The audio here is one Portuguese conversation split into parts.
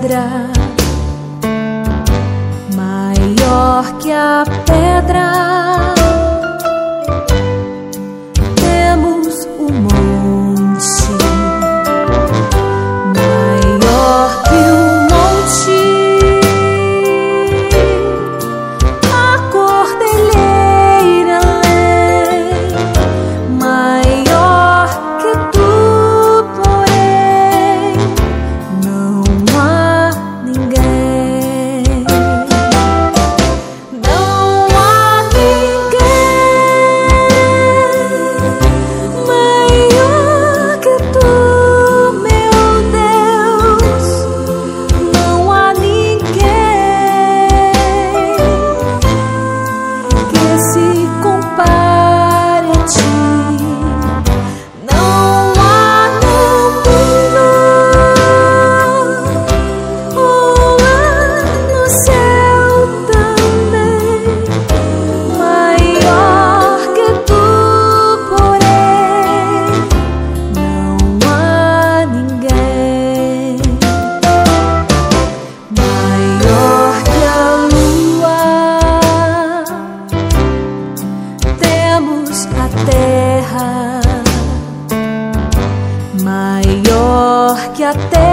pedra, maior que a pedra. maior que até.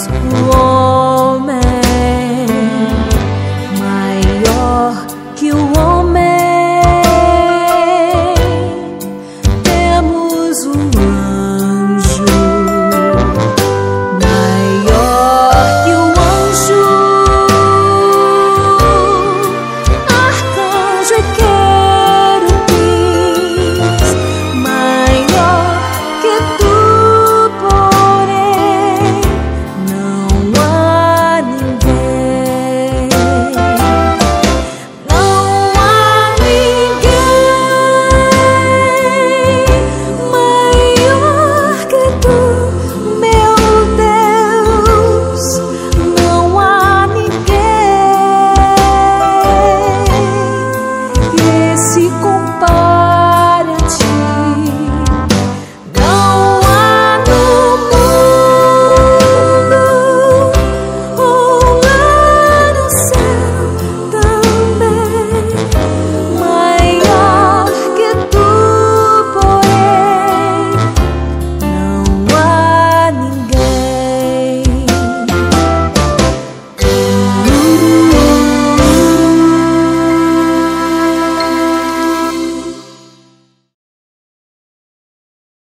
escuro.